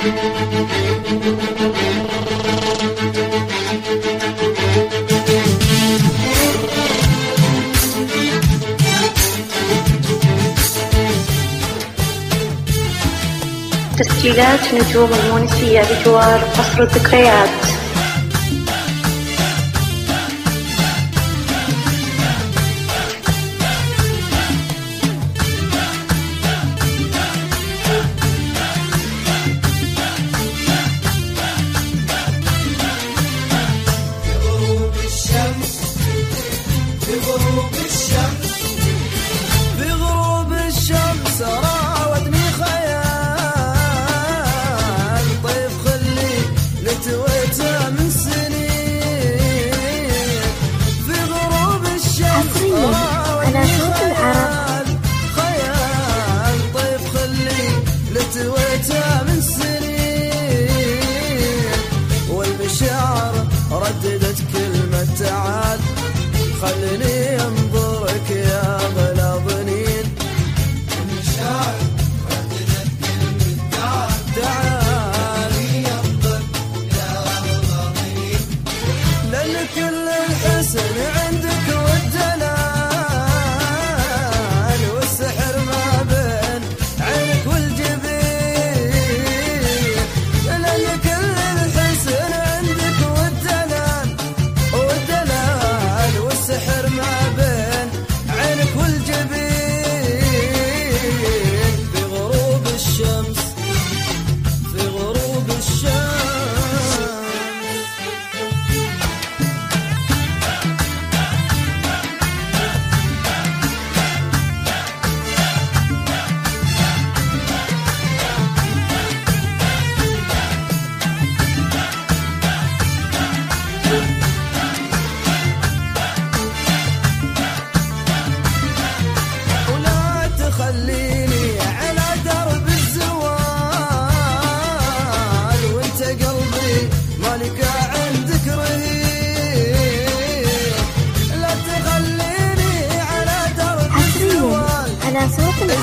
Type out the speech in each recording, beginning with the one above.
تسجيلات نجوم المونسية بجوار قصر الذكريات. عددت كلمة تعال. خلني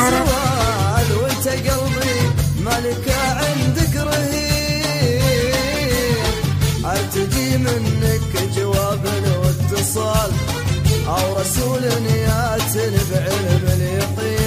سوال وانت قلبي ملك عندك رهيب. ارتجي منك جواب واتصال أو رسول ياتن بعلم اليقين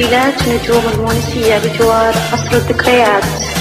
Sila, Chajo, Monsi, Abijuar, Asrud, the Krayats.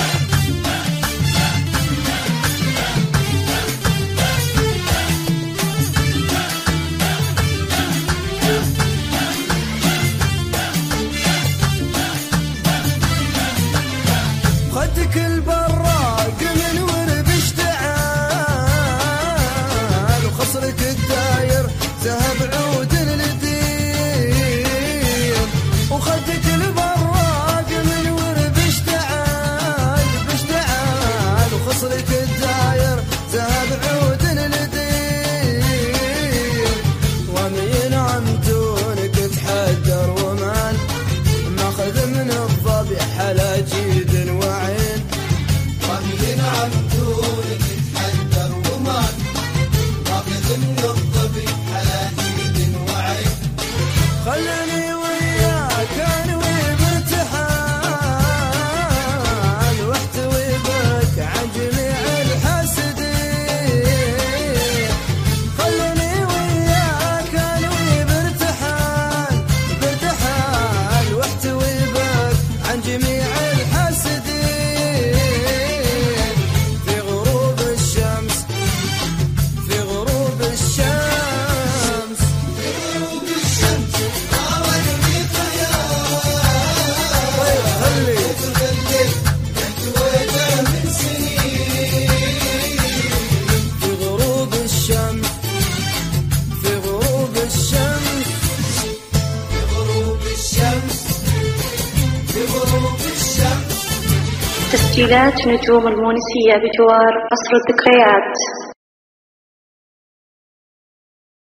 تسجيلات نجوم المونسية بجوار قصر الذكريات.